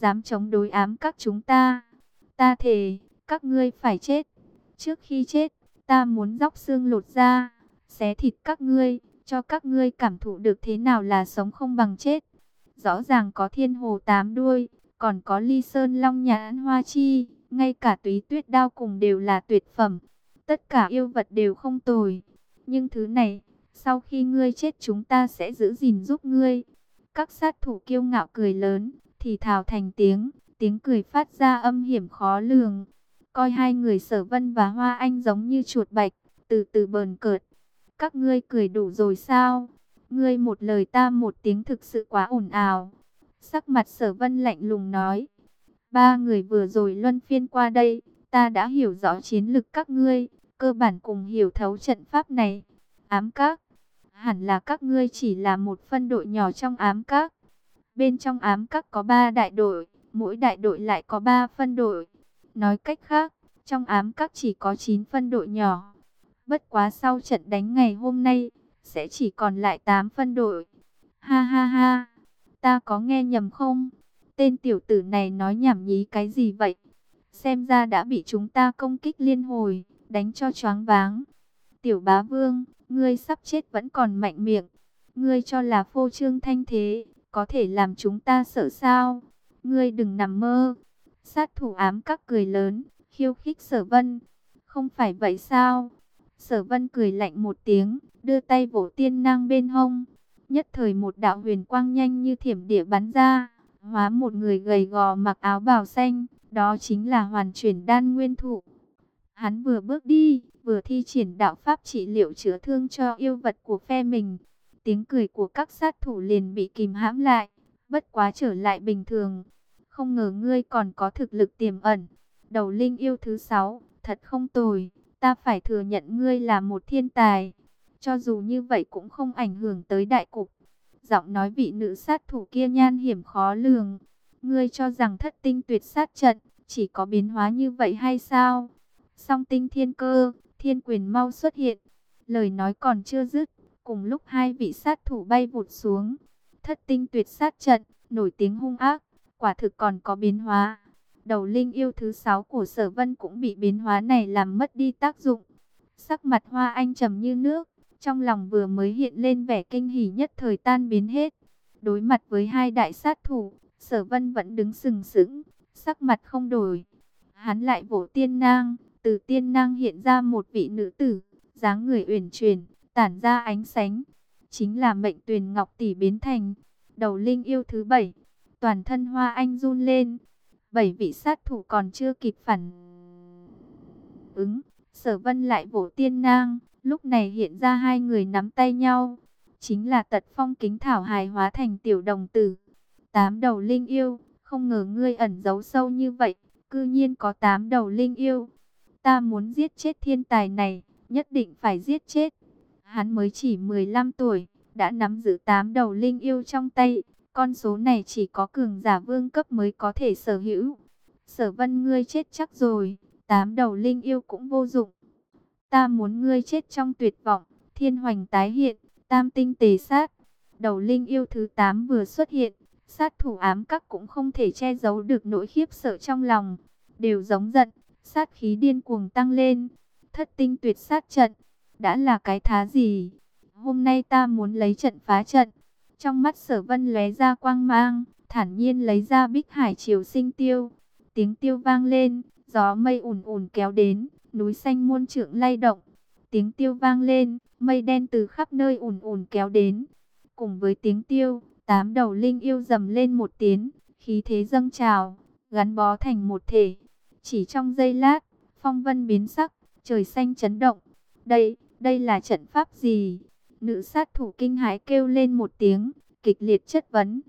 dám chống đối ám các chúng ta. Ta thề, các ngươi phải chết. Trước khi chết, ta muốn dóc xương lột ra, xé thịt các ngươi, cho các ngươi cảm thụ được thế nào là sống không bằng chết. Rõ ràng có thiên hồ tám đuôi, còn có ly sơn long nhãn hoa chi, ngay cả túy tuyết đao cùng đều là tuyệt phẩm. Tất cả yêu vật đều không tồi. Nhưng thứ này, sau khi ngươi chết chúng ta sẽ giữ gìn giúp ngươi. Các sát thủ kiêu ngạo cười lớn, thì thào thành tiếng, tiếng cười phát ra âm hiểm khó lường. Coi hai người sở vân và hoa anh giống như chuột bạch, từ từ bờn cợt. Các ngươi cười đủ rồi sao? Ngươi một lời ta một tiếng thực sự quá ồn ào. Sắc mặt sở vân lạnh lùng nói. Ba người vừa rồi luân phiên qua đây, ta đã hiểu rõ chiến lực các ngươi, cơ bản cùng hiểu thấu trận pháp này. Ám các, hẳn là các ngươi chỉ là một phân đội nhỏ trong ám các. Bên trong ám các có ba đại đội, mỗi đại đội lại có ba phân đội. Nói cách khác, trong ám các chỉ có 9 phân đội nhỏ. Bất quá sau trận đánh ngày hôm nay, sẽ chỉ còn lại 8 phân đội. Ha ha ha, ta có nghe nhầm không? Tên tiểu tử này nói nhảm nhí cái gì vậy? Xem ra đã bị chúng ta công kích liên hồi, đánh cho choáng váng. Tiểu bá vương, ngươi sắp chết vẫn còn mạnh miệng. Ngươi cho là phô trương thanh thế, có thể làm chúng ta sợ sao? Ngươi đừng nằm mơ. Sát thủ ám các cười lớn, khiêu khích sở vân. Không phải vậy sao? Sở vân cười lạnh một tiếng, đưa tay vỗ tiên nang bên hông. Nhất thời một đạo huyền quang nhanh như thiểm địa bắn ra, hóa một người gầy gò mặc áo bào xanh, đó chính là hoàn chuyển đan nguyên thụ. Hắn vừa bước đi, vừa thi triển đạo pháp trị liệu chữa thương cho yêu vật của phe mình. Tiếng cười của các sát thủ liền bị kìm hãm lại, bất quá trở lại bình thường. Không ngờ ngươi còn có thực lực tiềm ẩn. Đầu linh yêu thứ sáu, thật không tồi, ta phải thừa nhận ngươi là một thiên tài. Cho dù như vậy cũng không ảnh hưởng tới đại cục. Giọng nói vị nữ sát thủ kia nhan hiểm khó lường. Ngươi cho rằng thất tinh tuyệt sát trận, chỉ có biến hóa như vậy hay sao? Song tinh thiên cơ, thiên quyền mau xuất hiện. Lời nói còn chưa dứt, cùng lúc hai vị sát thủ bay vụt xuống. Thất tinh tuyệt sát trận, nổi tiếng hung ác, quả thực còn có biến hóa. Đầu linh yêu thứ sáu của sở vân cũng bị biến hóa này làm mất đi tác dụng. Sắc mặt hoa anh trầm như nước, trong lòng vừa mới hiện lên vẻ kinh hỉ nhất thời tan biến hết. Đối mặt với hai đại sát thủ, sở vân vẫn đứng sừng sững, sắc mặt không đổi. Hắn lại vỗ tiên nang, từ tiên nang hiện ra một vị nữ tử, dáng người uyển chuyển, tản ra ánh sáng. Chính là mệnh tuyền ngọc tỷ biến thành, đầu linh yêu thứ bảy. Toàn thân hoa anh run lên, bảy vị sát thủ còn chưa kịp phản ứng. Sở vân lại vỗ tiên nang, lúc này hiện ra hai người nắm tay nhau. Chính là tật phong kính thảo hài hóa thành tiểu đồng tử. Tám đầu linh yêu, không ngờ ngươi ẩn giấu sâu như vậy, cư nhiên có tám đầu linh yêu. Ta muốn giết chết thiên tài này, nhất định phải giết chết. Hắn mới chỉ 15 tuổi, đã nắm giữ tám đầu linh yêu trong tay. Con số này chỉ có cường giả vương cấp mới có thể sở hữu. Sở vân ngươi chết chắc rồi, tám đầu linh yêu cũng vô dụng. Ta muốn ngươi chết trong tuyệt vọng, thiên hoành tái hiện, tam tinh tề sát. Đầu linh yêu thứ 8 vừa xuất hiện, sát thủ ám các cũng không thể che giấu được nỗi khiếp sợ trong lòng. Đều giống giận, sát khí điên cuồng tăng lên. Thất tinh tuyệt sát trận, đã là cái thá gì? Hôm nay ta muốn lấy trận phá trận. Trong mắt sở vân lóe ra quang mang, thản nhiên lấy ra bích hải triều sinh tiêu. Tiếng tiêu vang lên, gió mây ùn ùn kéo đến, núi xanh muôn trượng lay động. Tiếng tiêu vang lên, mây đen từ khắp nơi ùn ùn kéo đến. Cùng với tiếng tiêu, tám đầu linh yêu dầm lên một tiếng, khí thế dâng trào, gắn bó thành một thể. Chỉ trong giây lát, phong vân biến sắc, trời xanh chấn động. Đây, đây là trận pháp gì? Nữ sát thủ kinh hãi kêu lên một tiếng, kịch liệt chất vấn.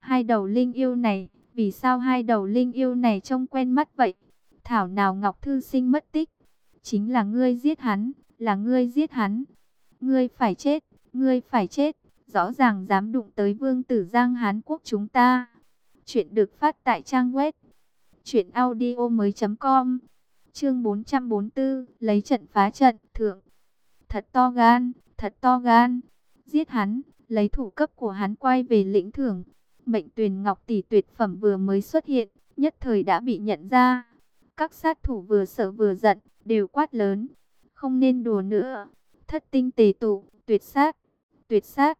Hai đầu linh yêu này, vì sao hai đầu linh yêu này trông quen mắt vậy? Thảo nào Ngọc Thư Sinh mất tích? Chính là ngươi giết hắn, là ngươi giết hắn. Ngươi phải chết, ngươi phải chết. Rõ ràng dám đụng tới vương tử Giang Hán Quốc chúng ta. Chuyện được phát tại trang web. Chuyện audio mới.com Chương 444, lấy trận phá trận, thượng. Thật to gan, thật to gan. Giết hắn, lấy thủ cấp của hắn quay về lĩnh thưởng. Mệnh Tuyền Ngọc tỷ tuyệt phẩm vừa mới xuất hiện, nhất thời đã bị nhận ra. Các sát thủ vừa sợ vừa giận, đều quát lớn, không nên đùa nữa. Thất tinh tề tụ, tuyệt sát, tuyệt sát.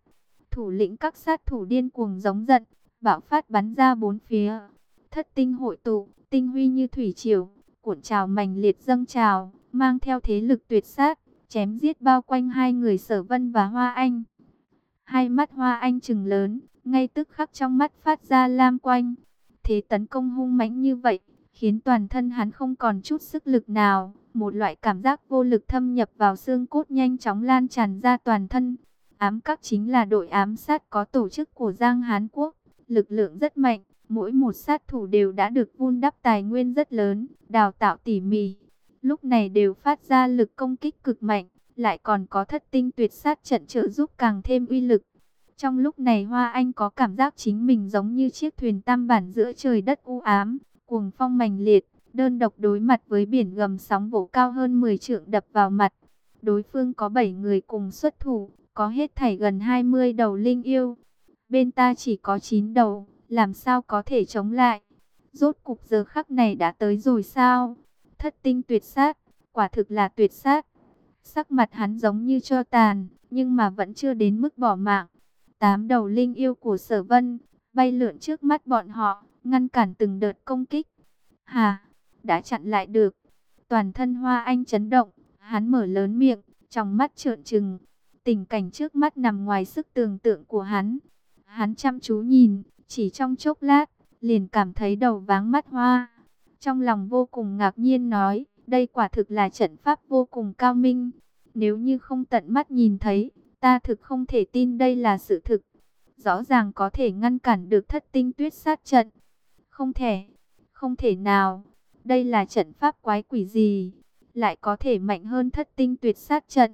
Thủ lĩnh các sát thủ điên cuồng giống giận, bạo phát bắn ra bốn phía. Thất tinh hội tụ, tinh huy như thủy triều, cuộn trào mảnh liệt dâng trào, mang theo thế lực tuyệt sát, chém giết bao quanh hai người Sở Vân và Hoa Anh. Hai mắt Hoa Anh trừng lớn, ngay tức khắc trong mắt phát ra lam quanh. Thế tấn công hung mãnh như vậy, khiến toàn thân hắn không còn chút sức lực nào, một loại cảm giác vô lực thâm nhập vào xương cốt nhanh chóng lan tràn ra toàn thân. Ám các chính là đội ám sát có tổ chức của Giang Hán Quốc, lực lượng rất mạnh, mỗi một sát thủ đều đã được vun đắp tài nguyên rất lớn, đào tạo tỉ mỉ. Lúc này đều phát ra lực công kích cực mạnh, lại còn có thất tinh tuyệt sát trận trợ giúp càng thêm uy lực. Trong lúc này Hoa Anh có cảm giác chính mình giống như chiếc thuyền tam bản giữa trời đất u ám, cuồng phong mành liệt, đơn độc đối mặt với biển gầm sóng vỗ cao hơn 10 trượng đập vào mặt. Đối phương có 7 người cùng xuất thủ, có hết thảy gần 20 đầu linh yêu. Bên ta chỉ có 9 đầu, làm sao có thể chống lại? Rốt cục giờ khắc này đã tới rồi sao? Thất tinh tuyệt sát, quả thực là tuyệt sát. Sắc mặt hắn giống như cho tàn, nhưng mà vẫn chưa đến mức bỏ mạng. Tám đầu linh yêu của sở vân, bay lượn trước mắt bọn họ, ngăn cản từng đợt công kích. Hà, đã chặn lại được. Toàn thân hoa anh chấn động, hắn mở lớn miệng, trong mắt trợn trừng. Tình cảnh trước mắt nằm ngoài sức tưởng tượng của hắn. Hắn chăm chú nhìn, chỉ trong chốc lát, liền cảm thấy đầu váng mắt hoa. Trong lòng vô cùng ngạc nhiên nói, đây quả thực là trận pháp vô cùng cao minh. Nếu như không tận mắt nhìn thấy, ta thực không thể tin đây là sự thực. Rõ ràng có thể ngăn cản được thất tinh tuyết sát trận. Không thể, không thể nào. Đây là trận pháp quái quỷ gì? Lại có thể mạnh hơn thất tinh tuyệt sát trận.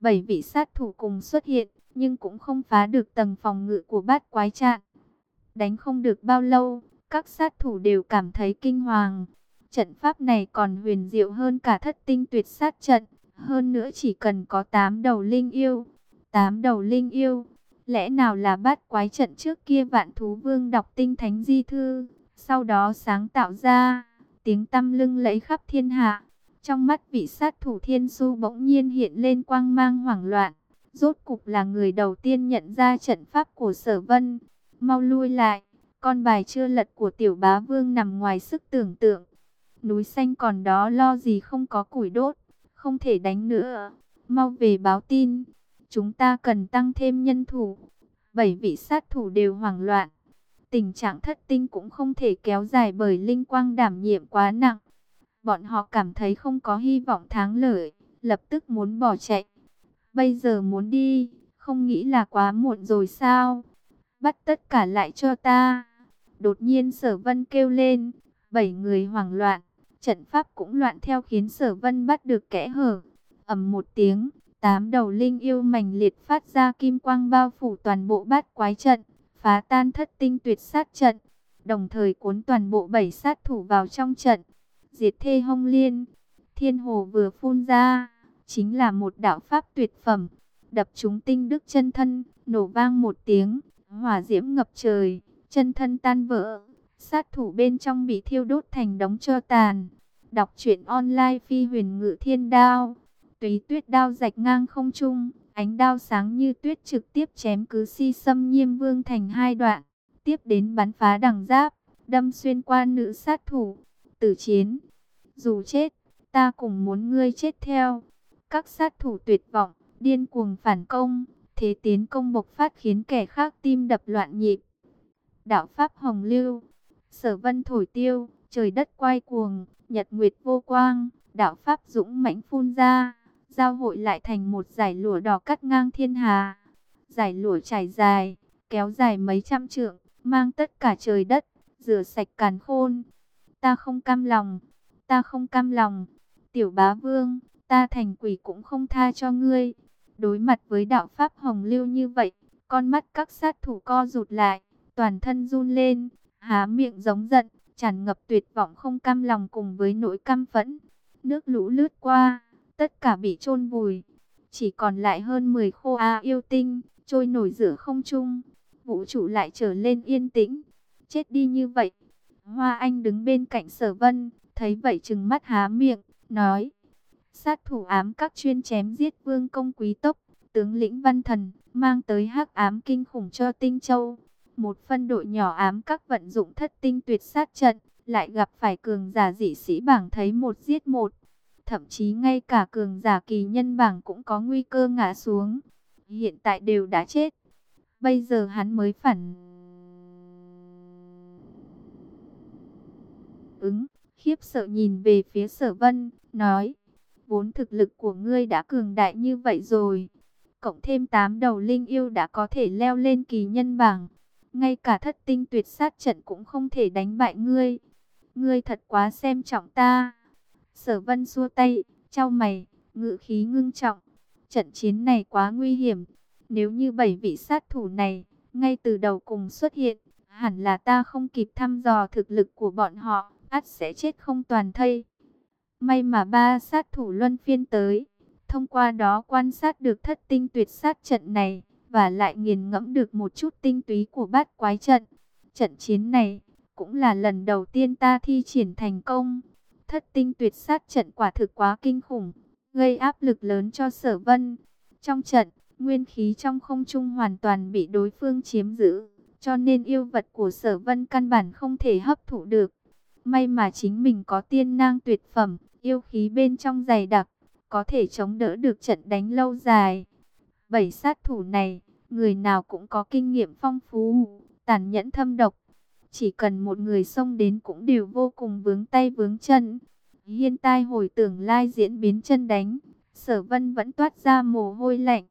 Bảy vị sát thủ cùng xuất hiện, nhưng cũng không phá được tầng phòng ngự của bát quái trạng. Đánh không được bao lâu, các sát thủ đều cảm thấy kinh hoàng. Trận pháp này còn huyền diệu hơn cả thất tinh tuyệt sát trận. Hơn nữa chỉ cần có 8 đầu linh yêu. 8 đầu linh yêu. Lẽ nào là bát quái trận trước kia vạn thú vương đọc tinh thánh di thư. Sau đó sáng tạo ra. Tiếng tâm lưng lấy khắp thiên hạ. Trong mắt vị sát thủ thiên su bỗng nhiên hiện lên quang mang hoảng loạn. Rốt cục là người đầu tiên nhận ra trận pháp của sở vân. Mau lui lại. Con bài chưa lật của tiểu bá vương nằm ngoài sức tưởng tượng. Núi xanh còn đó lo gì không có củi đốt. Không thể đánh nữa. Mau về báo tin. Chúng ta cần tăng thêm nhân thủ. Bảy vị sát thủ đều hoảng loạn. Tình trạng thất tinh cũng không thể kéo dài bởi linh quang đảm nhiệm quá nặng. Bọn họ cảm thấy không có hy vọng thắng lợi, lập tức muốn bỏ chạy. Bây giờ muốn đi, không nghĩ là quá muộn rồi sao? Bắt tất cả lại cho ta. Đột nhiên sở vân kêu lên, bảy người hoảng loạn, trận pháp cũng loạn theo khiến sở vân bắt được kẽ hở. ầm một tiếng, tám đầu linh yêu mảnh liệt phát ra kim quang bao phủ toàn bộ bát quái trận, phá tan thất tinh tuyệt sát trận, đồng thời cuốn toàn bộ bảy sát thủ vào trong trận. Diệt thê hông liên, thiên hồ vừa phun ra, chính là một đạo pháp tuyệt phẩm, đập chúng tinh đức chân thân, nổ vang một tiếng, hỏa diễm ngập trời, chân thân tan vỡ, sát thủ bên trong bị thiêu đốt thành đống cho tàn. Đọc truyện online phi huyền ngự thiên đao, tùy tuyết đao rạch ngang không trung, ánh đao sáng như tuyết trực tiếp chém cứ si xâm nhiêm vương thành hai đoạn, tiếp đến bắn phá đằng giáp, đâm xuyên qua nữ sát thủ, tử chiến. Dù chết, ta cũng muốn ngươi chết theo. Các sát thủ tuyệt vọng, điên cuồng phản công, thế tiến công bộc phát khiến kẻ khác tim đập loạn nhịp. Đạo Pháp Hồng Lưu, Sở Vân Thổi Tiêu, trời đất quay cuồng, nhật nguyệt vô quang, đạo Pháp dũng mãnh phun ra, giao hội lại thành một giải lụa đỏ cắt ngang thiên hà. Giải lụa trải dài, kéo dài mấy trăm trượng, mang tất cả trời đất, rửa sạch càn khôn. Ta không cam lòng, ta không cam lòng. Tiểu bá vương, ta thành quỷ cũng không tha cho ngươi. Đối mặt với đạo Pháp Hồng Lưu như vậy, con mắt các sát thủ co rụt lại, toàn thân run lên, há miệng giống giận, tràn ngập tuyệt vọng không cam lòng cùng với nỗi căm phẫn. Nước lũ lướt qua, tất cả bị chôn vùi, chỉ còn lại hơn 10 khô a yêu tinh, trôi nổi giữa không trung. vũ trụ lại trở lên yên tĩnh. Chết đi như vậy. Hoa Anh đứng bên cạnh sở vân, thấy vậy chừng mắt há miệng, nói. Sát thủ ám các chuyên chém giết vương công quý tốc, tướng lĩnh văn thần, mang tới hắc ám kinh khủng cho tinh châu. Một phân đội nhỏ ám các vận dụng thất tinh tuyệt sát trận, lại gặp phải cường giả dị sĩ bảng thấy một giết một. Thậm chí ngay cả cường giả kỳ nhân bảng cũng có nguy cơ ngã xuống. Hiện tại đều đã chết. Bây giờ hắn mới phản ứng, khiếp sợ nhìn về phía sở vân, nói, vốn thực lực của ngươi đã cường đại như vậy rồi. Cộng thêm 8 đầu linh yêu đã có thể leo lên kỳ nhân bảng. Ngay cả thất tinh tuyệt sát trận cũng không thể đánh bại ngươi. Ngươi thật quá xem trọng ta. Sở vân xua tay, trao mày, ngự khí ngưng trọng. Trận chiến này quá nguy hiểm. Nếu như bảy vị sát thủ này, ngay từ đầu cùng xuất hiện, hẳn là ta không kịp thăm dò thực lực của bọn họ, ắt sẽ chết không toàn thây. May mà ba sát thủ luân phiên tới, thông qua đó quan sát được thất tinh tuyệt sát trận này, và lại nghiền ngẫm được một chút tinh túy của bát quái trận. Trận chiến này, cũng là lần đầu tiên ta thi triển thành công. Thất tinh tuyệt sát trận quả thực quá kinh khủng, gây áp lực lớn cho sở vân. Trong trận, nguyên khí trong không trung hoàn toàn bị đối phương chiếm giữ, cho nên yêu vật của sở vân căn bản không thể hấp thụ được. May mà chính mình có tiên nang tuyệt phẩm, yêu khí bên trong dày đặc, có thể chống đỡ được trận đánh lâu dài. Bảy sát thủ này, người nào cũng có kinh nghiệm phong phú, tàn nhẫn thâm độc. Chỉ cần một người xông đến cũng đều vô cùng vướng tay vướng chân. Hiên tai hồi tưởng lai diễn biến chân đánh, sở vân vẫn toát ra mồ hôi lạnh.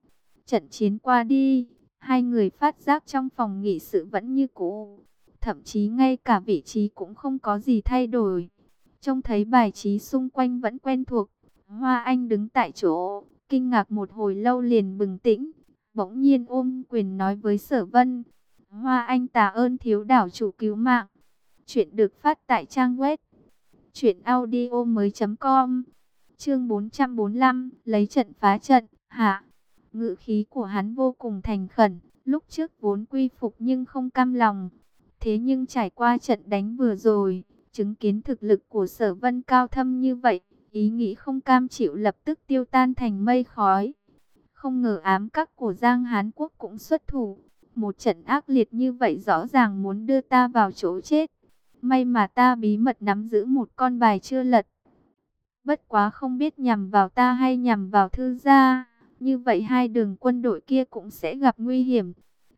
Trận chiến qua đi, hai người phát giác trong phòng nghị sự vẫn như cũ. Thậm chí ngay cả vị trí cũng không có gì thay đổi. Trông thấy bài trí xung quanh vẫn quen thuộc. Hoa Anh đứng tại chỗ, kinh ngạc một hồi lâu liền bừng tĩnh. Bỗng nhiên ôm quyền nói với sở vân. Hoa Anh tạ ơn thiếu đảo chủ cứu mạng. Chuyện được phát tại trang web. Chuyện audio mới.com Chương 445 Lấy trận phá trận Hạ Ngự khí của hắn vô cùng thành khẩn, lúc trước vốn quy phục nhưng không cam lòng. Thế nhưng trải qua trận đánh vừa rồi, chứng kiến thực lực của sở vân cao thâm như vậy, ý nghĩ không cam chịu lập tức tiêu tan thành mây khói. Không ngờ ám các của Giang Hán Quốc cũng xuất thủ. Một trận ác liệt như vậy rõ ràng muốn đưa ta vào chỗ chết. May mà ta bí mật nắm giữ một con bài chưa lật. Bất quá không biết nhằm vào ta hay nhằm vào thư gia. Như vậy hai đường quân đội kia cũng sẽ gặp nguy hiểm.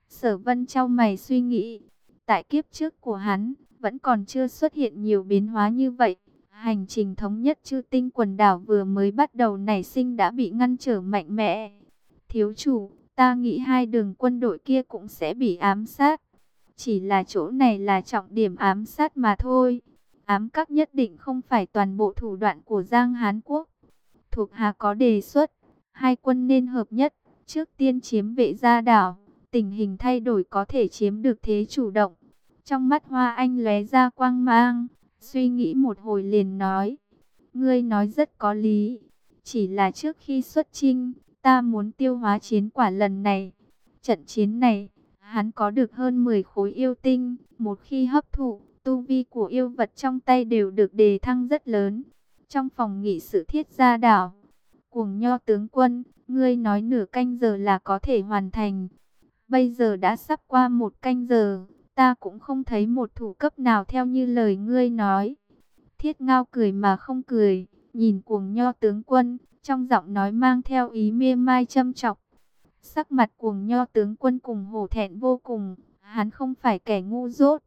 Sở vân trao mày suy nghĩ. Tại kiếp trước của hắn, vẫn còn chưa xuất hiện nhiều biến hóa như vậy. Hành trình thống nhất chư tinh quần đảo vừa mới bắt đầu nảy sinh đã bị ngăn trở mạnh mẽ. Thiếu chủ, ta nghĩ hai đường quân đội kia cũng sẽ bị ám sát. Chỉ là chỗ này là trọng điểm ám sát mà thôi. Ám các nhất định không phải toàn bộ thủ đoạn của Giang Hán Quốc. Thuộc Hà có đề xuất, hai quân nên hợp nhất, trước tiên chiếm vệ gia đảo, tình hình thay đổi có thể chiếm được thế chủ động. Trong mắt Hoa Anh lóe ra quang mang, suy nghĩ một hồi liền nói, ngươi nói rất có lý, chỉ là trước khi xuất chinh, ta muốn tiêu hóa chiến quả lần này. Trận chiến này, hắn có được hơn 10 khối yêu tinh, một khi hấp thụ, tu vi của yêu vật trong tay đều được đề thăng rất lớn. Trong phòng nghị sự thiết gia đảo, Cuồng nho tướng quân, ngươi nói nửa canh giờ là có thể hoàn thành. Bây giờ đã sắp qua một canh giờ, ta cũng không thấy một thủ cấp nào theo như lời ngươi nói. Thiết ngao cười mà không cười, nhìn cuồng nho tướng quân, trong giọng nói mang theo ý mê mai châm chọc. Sắc mặt cuồng nho tướng quân cùng hổ thẹn vô cùng, hắn không phải kẻ ngu dốt.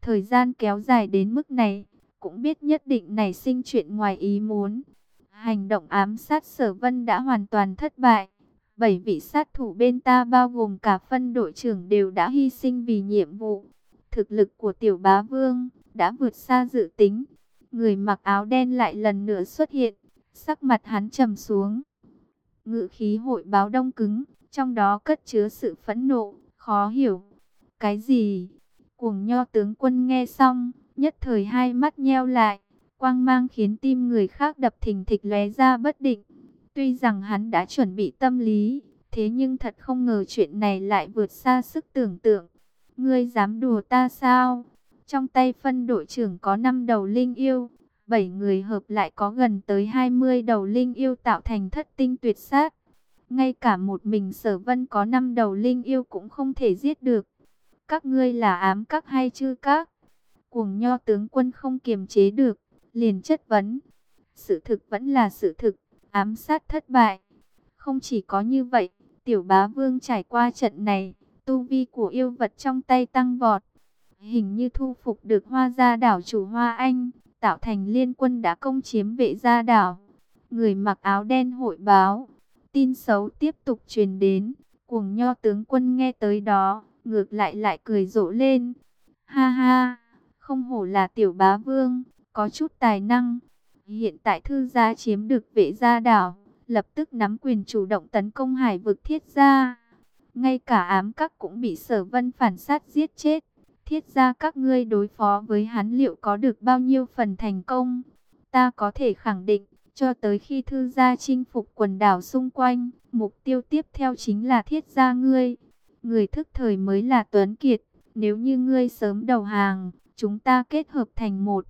Thời gian kéo dài đến mức này, cũng biết nhất định nảy sinh chuyện ngoài ý muốn. Hành động ám sát sở vân đã hoàn toàn thất bại. Bảy vị sát thủ bên ta bao gồm cả phân đội trưởng đều đã hy sinh vì nhiệm vụ. Thực lực của tiểu bá vương đã vượt xa dự tính. Người mặc áo đen lại lần nữa xuất hiện. Sắc mặt hắn trầm xuống. Ngự khí hội báo đông cứng. Trong đó cất chứa sự phẫn nộ, khó hiểu. Cái gì? Cuồng nho tướng quân nghe xong, nhất thời hai mắt nheo lại. Quang mang khiến tim người khác đập thình thịch lóe ra bất định. Tuy rằng hắn đã chuẩn bị tâm lý, thế nhưng thật không ngờ chuyện này lại vượt xa sức tưởng tượng. Ngươi dám đùa ta sao? Trong tay phân đội trưởng có 5 đầu linh yêu, 7 người hợp lại có gần tới 20 đầu linh yêu tạo thành thất tinh tuyệt sát. Ngay cả một mình sở vân có 5 đầu linh yêu cũng không thể giết được. Các ngươi là ám các hay chư các? Cuồng nho tướng quân không kiềm chế được, liền chất vấn. Sự thực vẫn là sự thực, ám sát thất bại. Không chỉ có như vậy, tiểu bá vương trải qua trận này, tu vi của yêu vật trong tay tăng vọt. Hình như thu phục được hoa gia đảo chủ Hoa Anh, tạo thành liên quân đã công chiếm vệ gia đảo. Người mặc áo đen hội báo, tin xấu tiếp tục truyền đến, cuồng nho tướng quân nghe tới đó, ngược lại lại cười rộ lên. Ha ha, không hổ là tiểu bá vương, có chút tài năng. Hiện tại thư gia chiếm được vệ gia đảo, lập tức nắm quyền chủ động tấn công hải vực thiết gia. Ngay cả ám các cũng bị sở vân phản sát giết chết. Thiết gia các ngươi đối phó với hắn liệu có được bao nhiêu phần thành công? Ta có thể khẳng định, cho tới khi thư gia chinh phục quần đảo xung quanh, mục tiêu tiếp theo chính là thiết gia ngươi. Người thức thời mới là Tuấn Kiệt, nếu như ngươi sớm đầu hàng, chúng ta kết hợp thành một.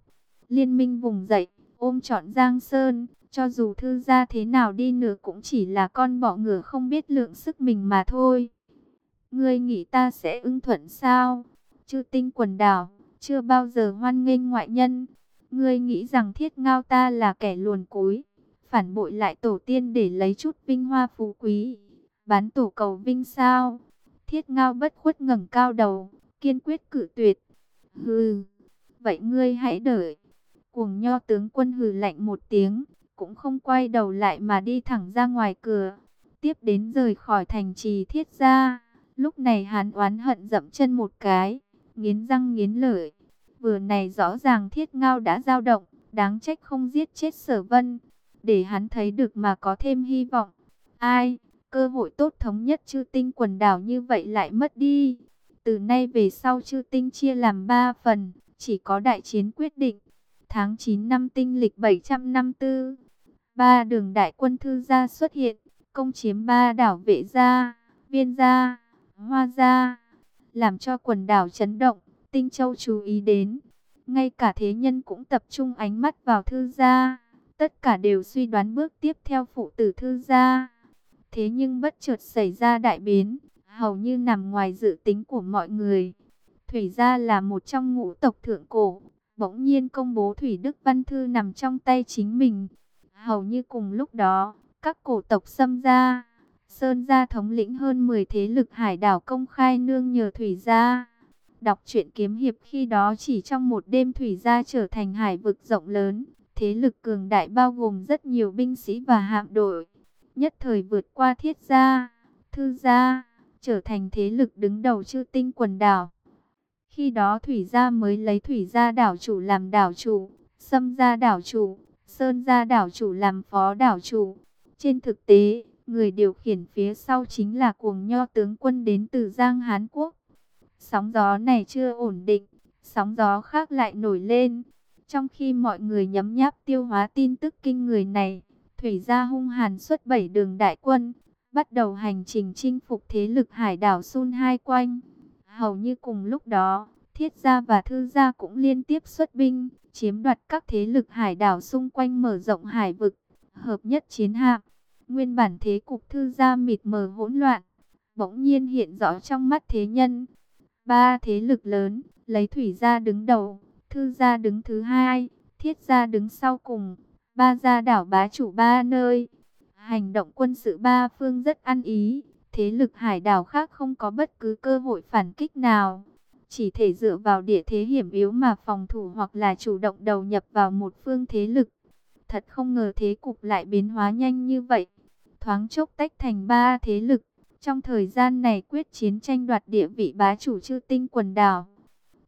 Liên minh vùng dậy, ôm trọn Giang Sơn, cho dù thư gia thế nào đi nữa cũng chỉ là con bọ ngựa không biết lượng sức mình mà thôi. Ngươi nghĩ ta sẽ ưng thuận sao? Chư tinh quần đảo, chưa bao giờ hoan nghênh ngoại nhân. Ngươi nghĩ rằng thiết ngao ta là kẻ luồn cúi, phản bội lại tổ tiên để lấy chút vinh hoa phú quý, bán tổ cầu vinh sao? Thiết ngao bất khuất ngẩng cao đầu, kiên quyết cử tuyệt. Hừ, vậy ngươi hãy đợi. Cuồng nho tướng quân hừ lạnh một tiếng, cũng không quay đầu lại mà đi thẳng ra ngoài cửa. Tiếp đến rời khỏi thành trì thiết gia. Lúc này hắn oán hận dậm chân một cái, nghiến răng nghiến lợi. Vừa này rõ ràng thiết ngao đã dao động, đáng trách không giết chết sở vân. Để hắn thấy được mà có thêm hy vọng. Ai, cơ hội tốt thống nhất chư tinh quần đảo như vậy lại mất đi. Từ nay về sau chư tinh chia làm ba phần, chỉ có đại chiến quyết định. Tháng 9 năm tinh lịch 754, ba đường đại quân thư gia xuất hiện, công chiếm ba đảo vệ gia, viên gia, hoa gia, làm cho quần đảo chấn động, tinh châu chú ý đến. Ngay cả thế nhân cũng tập trung ánh mắt vào thư gia, tất cả đều suy đoán bước tiếp theo phụ tử thư gia. Thế nhưng bất chợt xảy ra đại biến, hầu như nằm ngoài dự tính của mọi người. Thủy gia là một trong ngũ tộc thượng cổ, bỗng nhiên công bố Thủy Đức Văn Thư nằm trong tay chính mình. Hầu như cùng lúc đó, các cổ tộc xâm gia, Sơn gia thống lĩnh hơn 10 thế lực hải đảo công khai nương nhờ Thủy gia. Đọc truyện kiếm hiệp khi đó chỉ trong một đêm Thủy gia trở thành hải vực rộng lớn, thế lực cường đại bao gồm rất nhiều binh sĩ và hạm đội. Nhất thời vượt qua thiết gia, thư gia, trở thành thế lực đứng đầu chư tinh quần đảo. Khi đó Thủy gia mới lấy Thủy gia đảo chủ làm đảo chủ, Sâm gia đảo chủ, Sơn gia đảo chủ làm phó đảo chủ. Trên thực tế, người điều khiển phía sau chính là cuồng nho tướng quân đến từ Giang Hán Quốc. Sóng gió này chưa ổn định, sóng gió khác lại nổi lên. Trong khi mọi người nhấm nháp tiêu hóa tin tức kinh người này, Thủy gia hung hàn xuất bảy đường đại quân, bắt đầu hành trình chinh phục thế lực hải đảo Sun hai quanh. Hầu như cùng lúc đó, Thiết gia và Thư gia cũng liên tiếp xuất binh, chiếm đoạt các thế lực hải đảo xung quanh mở rộng hải vực, hợp nhất chiến hạm. Nguyên bản thế cục Thư gia mịt mờ hỗn loạn, bỗng nhiên hiện rõ trong mắt thế nhân. Ba thế lực lớn, lấy Thủy gia đứng đầu, Thư gia đứng thứ hai, Thiết gia đứng sau cùng, ba gia đảo bá chủ ba nơi. Hành động quân sự ba phương rất ăn ý, thế lực hải đảo khác không có bất cứ cơ hội phản kích nào. Chỉ thể dựa vào địa thế hiểm yếu mà phòng thủ hoặc là chủ động đầu nhập vào một phương thế lực. Thật không ngờ thế cục lại biến hóa nhanh như vậy. Thoáng chốc tách thành ba thế lực. Trong thời gian này quyết chiến tranh đoạt địa vị bá chủ chư tinh quần đảo.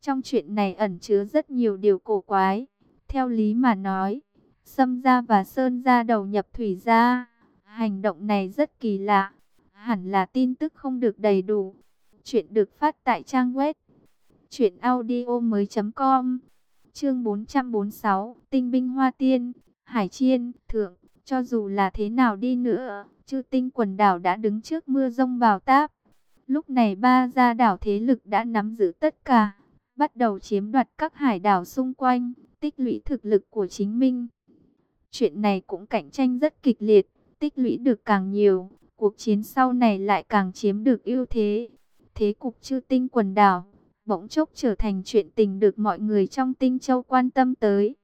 Trong chuyện này ẩn chứa rất nhiều điều cổ quái. Theo lý mà nói, Sâm gia và Sơn gia đầu nhập thủy gia. Hành động này rất kỳ lạ. Hẳn là tin tức không được đầy đủ. Chuyện được phát tại trang web chuyệnaudio mới .com Chương 446 Tinh binh Hoa Tiên Hải Chiên Thượng Cho dù là thế nào đi nữa Chư tinh quần đảo đã đứng trước mưa rông bào táp Lúc này ba gia đảo thế lực đã nắm giữ tất cả, bắt đầu chiếm đoạt các hải đảo xung quanh, tích lũy thực lực của chính mình. Chuyện này cũng cạnh tranh rất kịch liệt, tích lũy được càng nhiều, cuộc chiến sau này lại càng chiếm được ưu thế. Thế cục chư tinh quần đảo, bỗng chốc trở thành chuyện tình được mọi người trong tinh châu quan tâm tới.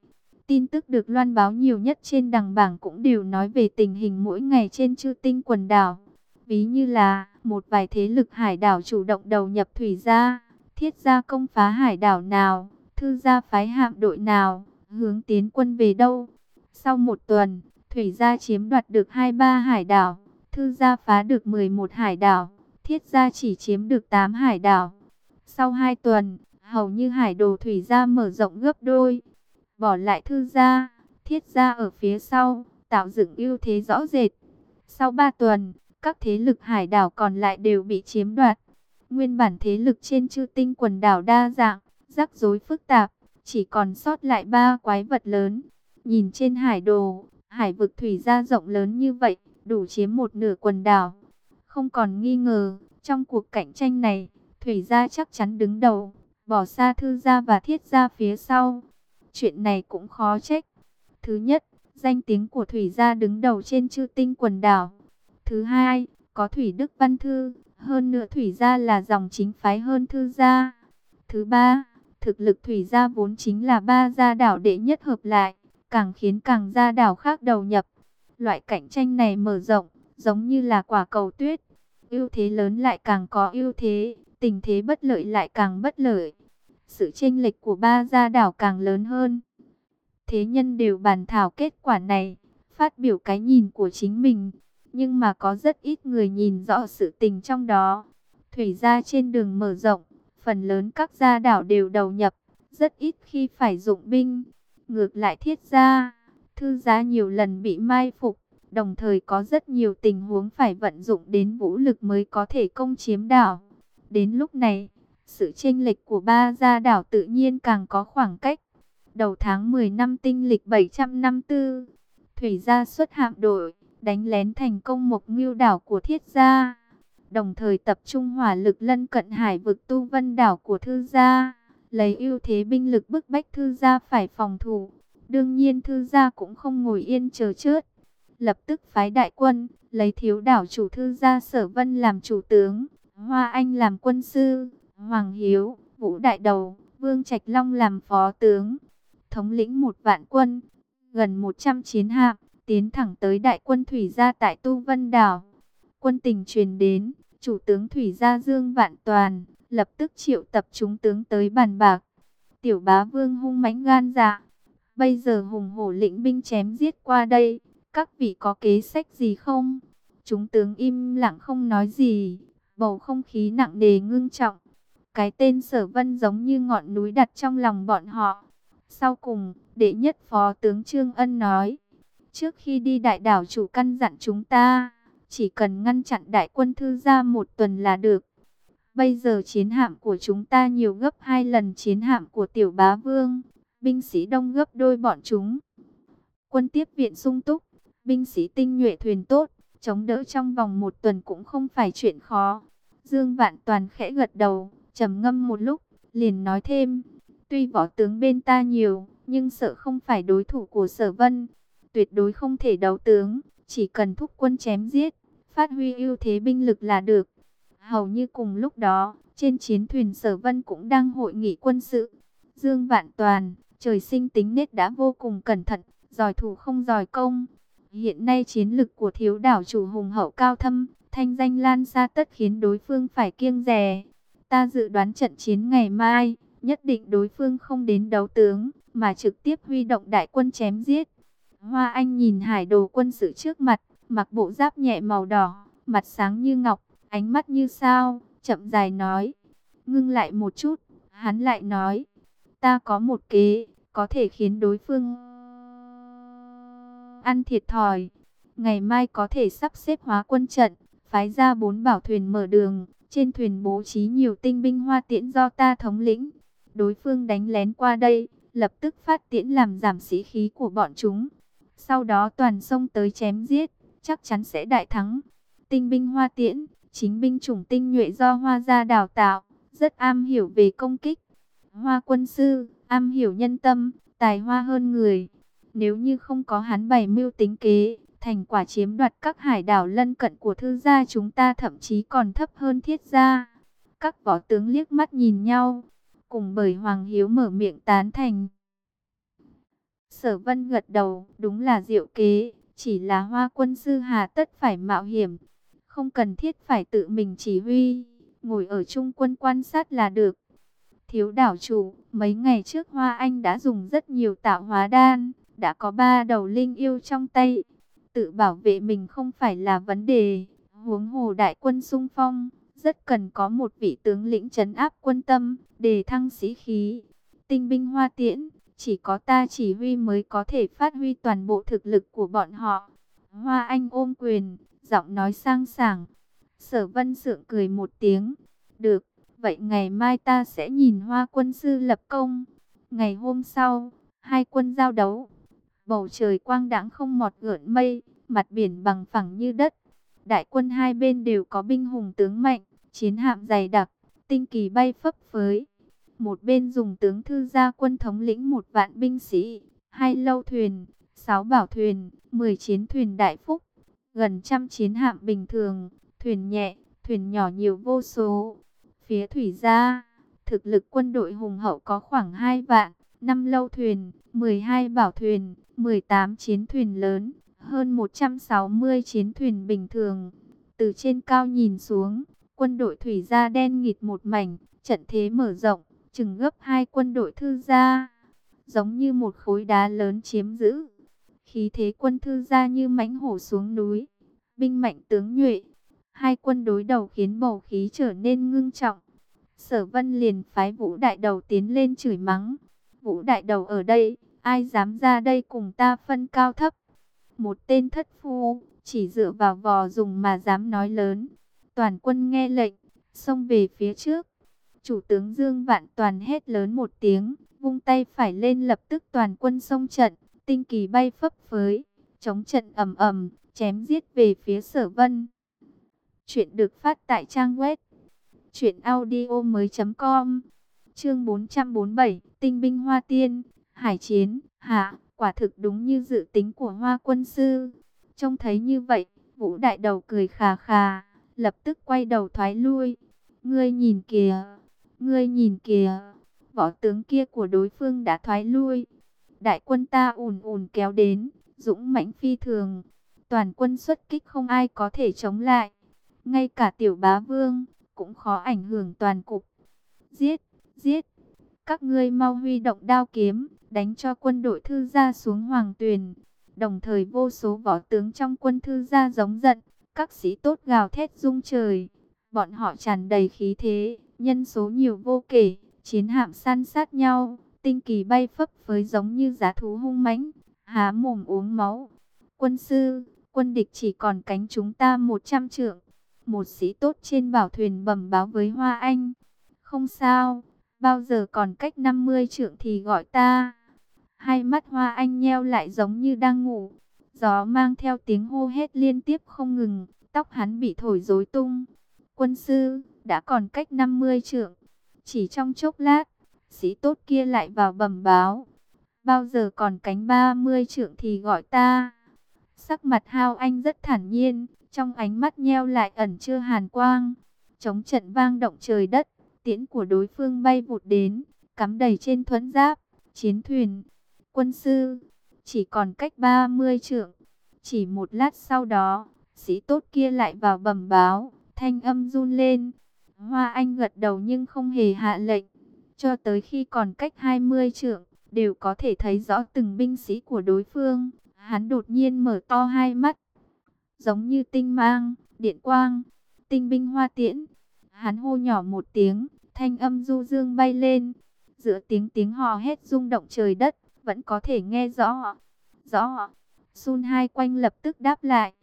Tin tức được loan báo nhiều nhất trên đằng bảng cũng đều nói về tình hình mỗi ngày trên chư tinh quần đảo. Ví như là một vài thế lực hải đảo chủ động đầu nhập thủy gia, thiết gia công phá hải đảo nào, thư gia phái hạm đội nào, hướng tiến quân về đâu. Sau một tuần, thủy gia chiếm đoạt được 23 hải đảo, thư gia phá được 11 hải đảo, thiết gia chỉ chiếm được 8 hải đảo. Sau 2 tuần, hầu như hải đồ thủy gia mở rộng gấp đôi, bỏ lại thư gia, thiết gia ở phía sau, tạo dựng ưu thế rõ rệt. Sau 3 tuần, các thế lực hải đảo còn lại đều bị chiếm đoạt. Nguyên bản thế lực trên chư tinh quần đảo đa dạng, rắc rối phức tạp, chỉ còn sót lại ba quái vật lớn. Nhìn trên hải đồ, hải vực thủy gia rộng lớn như vậy, đủ chiếm một nửa quần đảo. Không còn nghi ngờ, trong cuộc cạnh tranh này, thủy gia chắc chắn đứng đầu, bỏ xa thư gia và thiết gia phía sau. Chuyện này cũng khó trách. Thứ nhất, danh tiếng của thủy gia đứng đầu trên chư tinh quần đảo. Thứ hai, có Thủy Đức Văn Thư, hơn nữa Thủy Gia là dòng chính phái hơn Thư Gia. Thứ ba, thực lực Thủy Gia vốn chính là ba gia đảo đệ nhất hợp lại, càng khiến càng gia đảo khác đầu nhập. Loại cạnh tranh này mở rộng, giống như là quả cầu tuyết. ưu thế lớn lại càng có ưu thế, tình thế bất lợi lại càng bất lợi. Sự chênh lệch của ba gia đảo càng lớn hơn. Thế nhân đều bàn thảo kết quả này, phát biểu cái nhìn của chính mình nhưng mà có rất ít người nhìn rõ sự tình trong đó. Thủy gia trên đường mở rộng, phần lớn các gia đảo đều đầu nhập, rất ít khi phải dụng binh. Ngược lại thiết gia, thư gia nhiều lần bị mai phục, đồng thời có rất nhiều tình huống phải vận dụng đến vũ lực mới có thể công chiếm đảo. Đến lúc này, sự chênh lệch của ba gia đảo tự nhiên càng có khoảng cách. Đầu tháng 10 năm tinh lịch 754, Thủy gia xuất hạm đội đánh lén thành công một ngưu đảo của thiết gia, đồng thời tập trung hỏa lực lân cận hải vực tu vân đảo của thư gia, lấy ưu thế binh lực bức bách thư gia phải phòng thủ. Đương nhiên thư gia cũng không ngồi yên chờ chết, lập tức phái đại quân, lấy thiếu đảo chủ thư gia sở vân làm chủ tướng, Hoa Anh làm quân sư, Hoàng Hiếu, Vũ Đại Đầu, Vương Trạch Long làm phó tướng, thống lĩnh một vạn quân, gần 100 chiến hạm, tiến thẳng tới đại quân Thủy gia tại Tu Vân Đảo. Quân tình truyền đến, chủ tướng Thủy gia Dương Vạn Toàn, lập tức triệu tập chúng tướng tới bàn bạc. Tiểu bá vương hung mãnh gan dạ, bây giờ hùng hổ lĩnh binh chém giết qua đây, các vị có kế sách gì không? Chúng tướng im lặng không nói gì, bầu không khí nặng nề ngưng trọng. Cái tên sở vân giống như ngọn núi đặt trong lòng bọn họ. Sau cùng, đệ nhất phó tướng Trương Ân nói, Trước khi đi đại đảo chủ căn dặn chúng ta, chỉ cần ngăn chặn đại quân thư ra một tuần là được. Bây giờ chiến hạm của chúng ta nhiều gấp hai lần chiến hạm của tiểu bá vương, binh sĩ đông gấp đôi bọn chúng. Quân tiếp viện sung túc, binh sĩ tinh nhuệ thuyền tốt, chống đỡ trong vòng một tuần cũng không phải chuyện khó. Dương Vạn Toàn khẽ gật đầu, trầm ngâm một lúc, liền nói thêm, tuy võ tướng bên ta nhiều, nhưng sợ không phải đối thủ của sở vân tuyệt đối không thể đấu tướng, chỉ cần thúc quân chém giết, phát huy ưu thế binh lực là được. Hầu như cùng lúc đó, trên chiến thuyền Sở Vân cũng đang hội nghị quân sự. Dương Vạn Toàn, trời sinh tính nết đã vô cùng cẩn thận, giỏi thủ không giỏi công. Hiện nay chiến lực của thiếu đảo chủ hùng hậu cao thâm, thanh danh lan xa tất khiến đối phương phải kiêng dè. Ta dự đoán trận chiến ngày mai, nhất định đối phương không đến đấu tướng, mà trực tiếp huy động đại quân chém giết. Hoa Anh nhìn hải đồ quân sự trước mặt, mặc bộ giáp nhẹ màu đỏ, mặt sáng như ngọc, ánh mắt như sao, chậm dài nói. Ngưng lại một chút, hắn lại nói, ta có một kế, có thể khiến đối phương ăn thiệt thòi. Ngày mai có thể sắp xếp hóa quân trận, phái ra bốn bảo thuyền mở đường, trên thuyền bố trí nhiều tinh binh hoa tiễn do ta thống lĩnh. Đối phương đánh lén qua đây, lập tức phát tiễn làm giảm sĩ khí của bọn chúng. Sau đó toàn sông tới chém giết, chắc chắn sẽ đại thắng. Tinh binh hoa tiễn, chính binh chủng tinh nhuệ do Hoa gia đào tạo, rất am hiểu về công kích. Hoa quân sư, am hiểu nhân tâm, tài hoa hơn người. Nếu như không có hắn bày mưu tính kế, thành quả chiếm đoạt các hải đảo lân cận của thư gia chúng ta thậm chí còn thấp hơn thiết gia. Các võ tướng liếc mắt nhìn nhau, cùng bởi Hoàng Hiếu mở miệng tán thành. Sở vân gật đầu, đúng là diệu kế, chỉ là hoa quân sư hà tất phải mạo hiểm, không cần thiết phải tự mình chỉ huy, ngồi ở trung quân quan sát là được. Thiếu đảo chủ, mấy ngày trước Hoa Anh đã dùng rất nhiều tạo hóa đan, đã có ba đầu linh yêu trong tay. Tự bảo vệ mình không phải là vấn đề, huống hồ đại quân sung phong, rất cần có một vị tướng lĩnh trấn áp quân tâm, để thăng sĩ khí. Tinh binh hoa tiễn, chỉ có ta chỉ huy mới có thể phát huy toàn bộ thực lực của bọn họ. Hoa Anh ôm quyền, giọng nói sang sảng. Sở Vân Sượng cười một tiếng. Được, vậy ngày mai ta sẽ nhìn Hoa quân sư lập công. Ngày hôm sau, hai quân giao đấu. Bầu trời quang đãng không mọt gợn mây, mặt biển bằng phẳng như đất. Đại quân hai bên đều có binh hùng tướng mạnh, chiến hạm dày đặc, tinh kỳ bay phấp phới. Một bên dùng tướng thư gia quân thống lĩnh một vạn binh sĩ, hai lâu thuyền, sáu bảo thuyền, mười chiến thuyền đại phúc, gần trăm chiến hạm bình thường, thuyền nhẹ, thuyền nhỏ nhiều vô số. Phía thủy gia, thực lực quân đội hùng hậu có khoảng 2 vạn, 5 lâu thuyền, 12 bảo thuyền, 18 chiến thuyền lớn, hơn 160 chiến thuyền bình thường. Từ trên cao nhìn xuống, quân đội thủy gia đen nghịt một mảnh, trận thế mở rộng, chừng gấp hai quân đội thư gia, giống như một khối đá lớn chiếm giữ. Khí thế quân thư gia như mãnh hổ xuống núi, binh mạnh tướng nhuệ. Hai quân đối đầu khiến bầu khí trở nên ngưng trọng. Sở Vân liền phái Vũ Đại Đầu tiến lên chửi mắng. Vũ Đại Đầu ở đây, ai dám ra đây cùng ta phân cao thấp? Một tên thất phu, chỉ dựa vào vò dùng mà dám nói lớn. Toàn quân nghe lệnh, xông về phía trước. Chủ tướng Dương Vạn Toàn hét lớn một tiếng, vung tay phải lên lập tức toàn quân xông trận, tinh kỳ bay phấp phới, chống trận ầm ầm, chém giết về phía Sở Vân. Chuyện được phát tại trang web truyệnaudiomoi.com. Chương 447, Tinh binh Hoa Tiên, Hải chiến, hạ, quả thực đúng như dự tính của Hoa quân sư. Trông thấy như vậy, Vũ Đại Đầu cười khà khà, lập tức quay đầu thoái lui. Ngươi nhìn kìa, ngươi nhìn kìa, võ tướng kia của đối phương đã thoái lui. Đại quân ta ùn ùn kéo đến, dũng mãnh phi thường. Toàn quân xuất kích không ai có thể chống lại. Ngay cả tiểu bá vương, cũng khó ảnh hưởng toàn cục. Giết, giết, các ngươi mau huy động đao kiếm, đánh cho quân đội thư gia xuống hoàng tuyền. Đồng thời vô số võ tướng trong quân thư gia giống giận, các sĩ tốt gào thét rung trời. Bọn họ tràn đầy khí thế, nhân số nhiều vô kể, chiến hạm san sát nhau, tinh kỳ bay phấp phới giống như giá thú hung mãnh, há mồm uống máu. Quân sư, quân địch chỉ còn cánh chúng ta 100 trượng. Một sĩ tốt trên bảo thuyền bẩm báo với Hoa Anh. Không sao, bao giờ còn cách 50 trượng thì gọi ta. Hai mắt Hoa Anh nheo lại giống như đang ngủ. Gió mang theo tiếng hô hét liên tiếp không ngừng, tóc hắn bị thổi rối tung. Quân sư, đã còn cách 50 trượng. Chỉ trong chốc lát, sĩ tốt kia lại vào bẩm báo. Bao giờ còn cánh 30 trượng thì gọi ta. Sắc mặt hao anh rất thản nhiên, trong ánh mắt nheo lại ẩn chưa hàn quang. Chống trận vang động trời đất, tiễn của đối phương bay vụt đến, cắm đầy trên thuẫn giáp, chiến thuyền, quân sư. Chỉ còn cách 30 trượng. Chỉ một lát sau đó, sĩ tốt kia lại vào bẩm báo, thanh âm run lên. Hoa Anh gật đầu nhưng không hề hạ lệnh. Cho tới khi còn cách 20 trượng, đều có thể thấy rõ từng binh sĩ của đối phương. Hắn đột nhiên mở to hai mắt, giống như tinh mang, điện quang, tinh binh hoa tiễn. Hắn hô nhỏ một tiếng, thanh âm du dương bay lên. Giữa tiếng tiếng hò hét rung động trời đất, vẫn có thể nghe rõ. Rõ. Sun hai quanh lập tức đáp lại.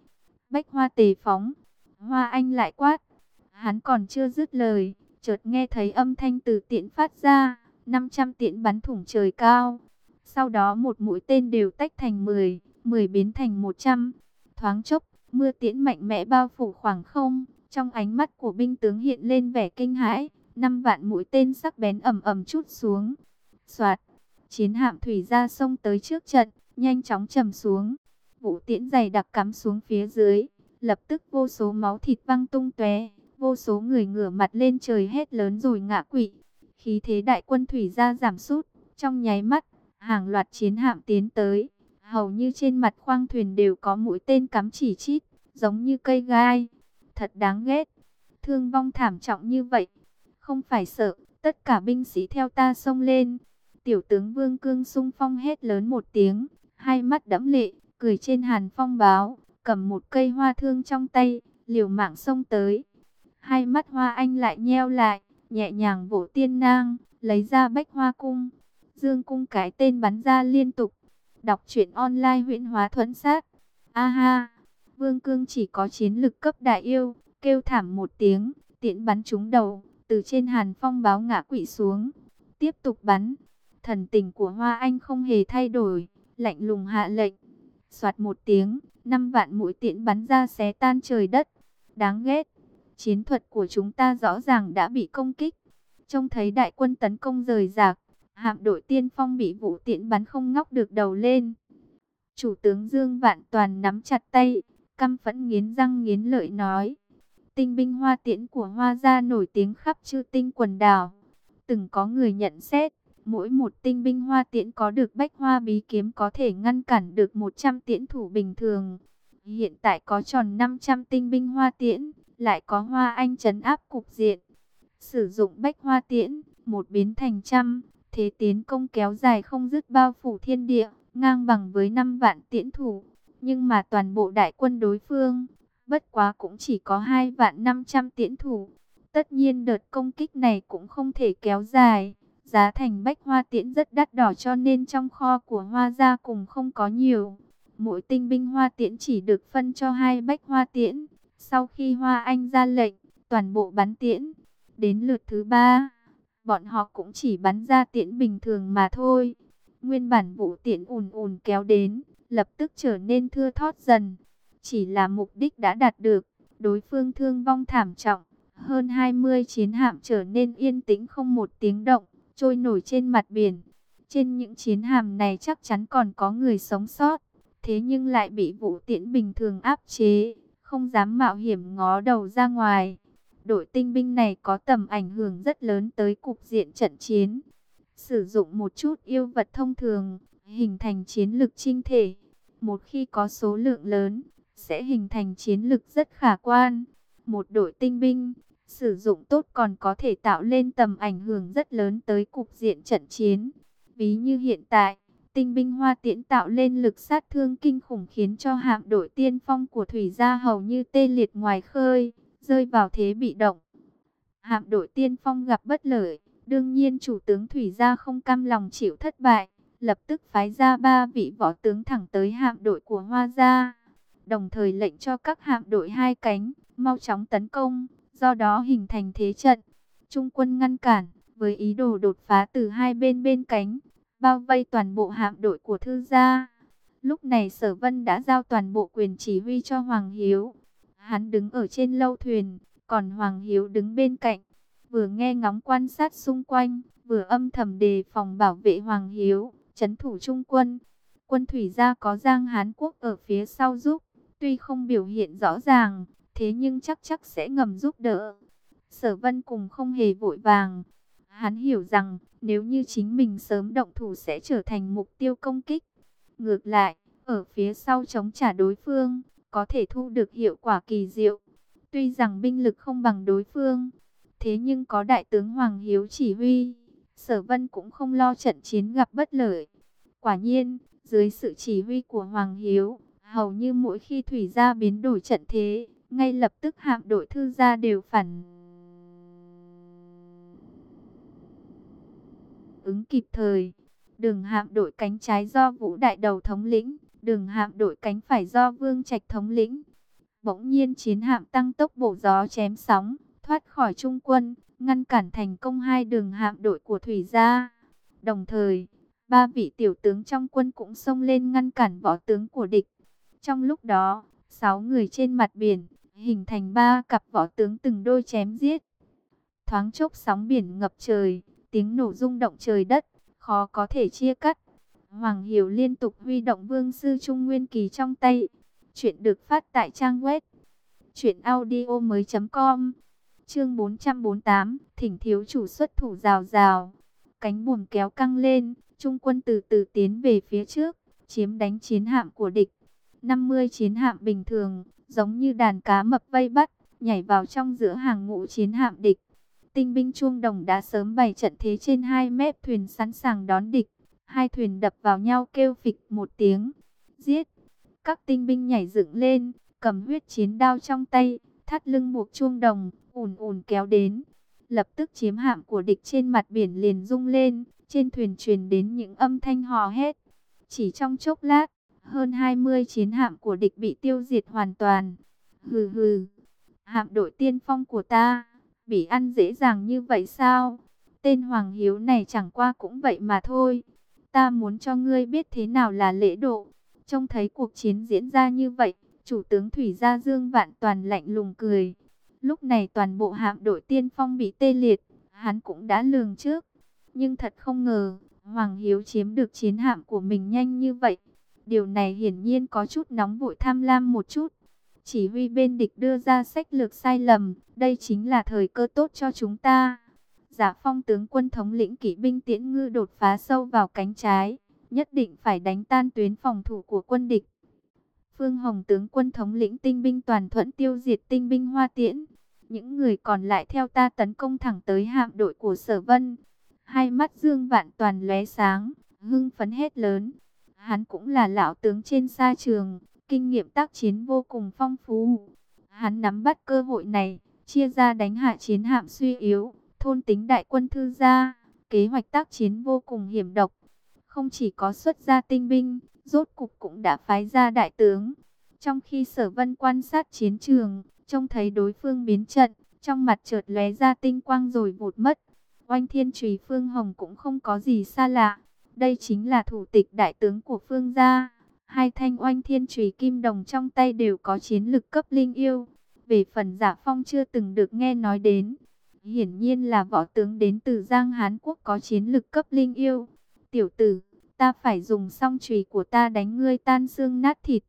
Bách hoa tề phóng. Hoa anh lại quát. Hắn còn chưa dứt lời, chợt nghe thấy âm thanh từ tiễn phát ra. 500 tiễn bắn thủng trời cao. Sau đó một mũi tên đều tách thành 10, 10 biến thành 100. Thoáng chốc, mưa tiễn mạnh mẽ bao phủ khoảng không, Trong ánh mắt của binh tướng hiện lên vẻ kinh hãi, năm vạn mũi tên sắc bén ầm ầm chút xuống. Soạt, chiến hạm thủy ra sông tới trước trận, nhanh chóng trầm xuống. Vũ tiễn dày đặc cắm xuống phía dưới, lập tức vô số máu thịt văng tung tóe, vô số người ngửa mặt lên trời hét lớn rồi ngã quỵ. Khí thế đại quân thủy ra giảm sút, trong nháy mắt, hàng loạt chiến hạm tiến tới, hầu như trên mặt khoang thuyền đều có mũi tên cắm chỉ chít, giống như cây gai. Thật đáng ghét, thương vong thảm trọng như vậy, không phải sợ, tất cả binh sĩ theo ta xông lên. Tiểu tướng Vương Cương sung phong hét lớn một tiếng, hai mắt đẫm lệ, cười trên hàn phong báo, cầm một cây hoa thương trong tay, liều mạng xông tới. Hai mắt hoa anh lại nheo lại, nhẹ nhàng vỗ tiên nang, lấy ra bách hoa cung. Dương cung cái tên bắn ra liên tục. Đọc truyện online huyện hóa thuẫn sát. Aha, Vương Cương chỉ có chiến lực cấp đại yêu, kêu thảm một tiếng, tiện bắn trúng đầu, từ trên hàn phong báo ngã quỵ xuống. Tiếp tục bắn, thần tình của Hoa Anh không hề thay đổi, lạnh lùng hạ lệnh. Soạt một tiếng, năm vạn mũi tiện bắn ra xé tan trời đất. Đáng ghét, chiến thuật của chúng ta rõ ràng đã bị công kích. Trông thấy đại quân tấn công rời rạc, hạm đội tiên phong bị vũ tiện bắn không ngóc được đầu lên. Chủ tướng Dương Vạn Toàn nắm chặt tay, căm phẫn nghiến răng nghiến lợi nói. Tinh binh hoa tiễn của Hoa Gia nổi tiếng khắp chư tinh quần đảo. Từng có người nhận xét, mỗi một tinh binh hoa tiễn có được bách hoa bí kiếm có thể ngăn cản được 100 tiễn thủ bình thường. Hiện tại có tròn 500 tinh binh hoa tiễn, lại có hoa anh trấn áp cục diện. Sử dụng bách hoa tiễn, một biến thành trăm, thế tiến công kéo dài không dứt bao phủ thiên địa, ngang bằng với 5 vạn tiễn thủ. Nhưng mà toàn bộ đại quân đối phương, bất quá cũng chỉ có 2 vạn 500 tiễn thủ. Tất nhiên đợt công kích này cũng không thể kéo dài. Giá thành bách hoa tiễn rất đắt đỏ cho nên trong kho của hoa gia cùng không có nhiều. Mỗi tinh binh hoa tiễn chỉ được phân cho hai bách hoa tiễn. Sau khi hoa anh ra lệnh, toàn bộ bắn tiễn. Đến lượt thứ ba, bọn họ cũng chỉ bắn ra tiễn bình thường mà thôi. Nguyên bản vụ tiễn ùn ùn kéo đến, lập tức trở nên thưa thót dần. Chỉ là mục đích đã đạt được, đối phương thương vong thảm trọng. Hơn 20 chiến hạm trở nên yên tĩnh không một tiếng động, trôi nổi trên mặt biển. Trên những chiến hạm này chắc chắn còn có người sống sót, thế nhưng lại bị vụ tiễn bình thường áp chế, không dám mạo hiểm ngó đầu ra ngoài. Đội tinh binh này có tầm ảnh hưởng rất lớn tới cục diện trận chiến. Sử dụng một chút yêu vật thông thường, hình thành chiến lực trinh thể. Một khi có số lượng lớn, sẽ hình thành chiến lực rất khả quan. Một đội tinh binh, sử dụng tốt còn có thể tạo lên tầm ảnh hưởng rất lớn tới cục diện trận chiến. Ví như hiện tại, tinh binh hoa tiễn tạo lên lực sát thương kinh khủng khiến cho hạm đội tiên phong của Thủy Gia hầu như tê liệt ngoài khơi, rơi vào thế bị động. Hạm đội tiên phong gặp bất lợi, đương nhiên chủ tướng Thủy Gia không cam lòng chịu thất bại, lập tức phái ra ba vị võ tướng thẳng tới hạm đội của Hoa Gia đồng thời lệnh cho các hạm đội hai cánh, mau chóng tấn công, do đó hình thành thế trận. Trung quân ngăn cản, với ý đồ đột phá từ hai bên bên cánh, bao vây toàn bộ hạm đội của thư gia. Lúc này Sở Vân đã giao toàn bộ quyền chỉ huy cho Hoàng Hiếu. Hắn đứng ở trên lâu thuyền, còn Hoàng Hiếu đứng bên cạnh, vừa nghe ngóng quan sát xung quanh, vừa âm thầm đề phòng bảo vệ Hoàng Hiếu, chấn thủ trung quân. Quân thủy gia có Giang Hán Quốc ở phía sau giúp, Tuy không biểu hiện rõ ràng, thế nhưng chắc chắc sẽ ngầm giúp đỡ. Sở vân cùng không hề vội vàng. Hắn hiểu rằng, nếu như chính mình sớm động thủ sẽ trở thành mục tiêu công kích. Ngược lại, ở phía sau chống trả đối phương, có thể thu được hiệu quả kỳ diệu. Tuy rằng binh lực không bằng đối phương, thế nhưng có đại tướng Hoàng Hiếu chỉ huy, sở vân cũng không lo trận chiến gặp bất lợi. Quả nhiên, dưới sự chỉ huy của Hoàng Hiếu, Hầu như mỗi khi thủy gia biến đổi trận thế, ngay lập tức hạm đội thư gia đều phản ứng kịp thời. Đường hạm đội cánh trái do Vũ Đại Đầu thống lĩnh, đường hạm đội cánh phải do Vương Trạch thống lĩnh. Bỗng nhiên chiến hạm tăng tốc bổ gió chém sóng, thoát khỏi trung quân, ngăn cản thành công hai đường hạm đội của thủy gia. Đồng thời, ba vị tiểu tướng trong quân cũng xông lên ngăn cản võ tướng của địch. Trong lúc đó, sáu người trên mặt biển, hình thành ba cặp võ tướng từng đôi chém giết. Thoáng chốc sóng biển ngập trời, tiếng nổ rung động trời đất, khó có thể chia cắt. Hoàng Hiểu liên tục huy động vương sư Trung Nguyên Kỳ trong tay. Chuyện được phát tại trang web truyệnaudiomoi.com. Chương 448, Thỉnh thiếu chủ xuất thủ rào rào. Cánh buồm kéo căng lên, trung quân từ từ tiến về phía trước, chiếm đánh chiến hạm của địch. 50 chiến hạm bình thường, giống như đàn cá mập vây bắt, nhảy vào trong giữa hàng ngũ chiến hạm địch. Tinh binh chuông đồng đã sớm bày trận thế trên hai mép thuyền sẵn sàng đón địch. Hai thuyền đập vào nhau kêu phịch một tiếng. Giết! Các tinh binh nhảy dựng lên, cầm huyết chiến đao trong tay, thắt lưng buộc chuông đồng, ùn ùn kéo đến. Lập tức chiếm hạm của địch trên mặt biển liền rung lên, trên thuyền truyền đến những âm thanh hò hét. Chỉ trong chốc lát, hơn 20 chiến hạm của địch bị tiêu diệt hoàn toàn. Hừ hừ, hạm đội tiên phong của ta, bị ăn dễ dàng như vậy sao? Tên Hoàng Hiếu này chẳng qua cũng vậy mà thôi. Ta muốn cho ngươi biết thế nào là lễ độ. Trông thấy cuộc chiến diễn ra như vậy, chủ tướng Thủy Gia Dương Vạn Toàn lạnh lùng cười. Lúc này toàn bộ hạm đội tiên phong bị tê liệt, hắn cũng đã lường trước. Nhưng thật không ngờ, Hoàng Hiếu chiếm được chiến hạm của mình nhanh như vậy. Điều này hiển nhiên có chút nóng vội tham lam một chút. Chỉ huy bên địch đưa ra sách lược sai lầm, đây chính là thời cơ tốt cho chúng ta. Giả phong tướng quân thống lĩnh kỵ binh tiễn ngư đột phá sâu vào cánh trái, nhất định phải đánh tan tuyến phòng thủ của quân địch. Phương Hồng tướng quân thống lĩnh tinh binh toàn thuận tiêu diệt tinh binh hoa tiễn. Những người còn lại theo ta tấn công thẳng tới hạm đội của sở vân. Hai mắt dương vạn toàn lóe sáng, hưng phấn hết lớn. Hắn cũng là lão tướng trên sa trường, kinh nghiệm tác chiến vô cùng phong phú. Hắn nắm bắt cơ hội này, chia ra đánh hạ chiến hạm suy yếu, thôn tính đại quân thư gia, kế hoạch tác chiến vô cùng hiểm độc. Không chỉ có xuất gia tinh binh, rốt cục cũng đã phái ra đại tướng. Trong khi sở vân quan sát chiến trường, trông thấy đối phương biến trận, trong mặt chợt lóe ra tinh quang rồi vụt mất. Oanh thiên trùy phương hồng cũng không có gì xa lạ. Đây chính là thủ tịch đại tướng của phương gia. Hai thanh oanh thiên trùy kim đồng trong tay đều có chiến lực cấp linh yêu. Về phần giả phong chưa từng được nghe nói đến. Hiển nhiên là võ tướng đến từ Giang Hán Quốc có chiến lực cấp linh yêu. Tiểu tử, ta phải dùng song chùy của ta đánh ngươi tan xương nát thịt.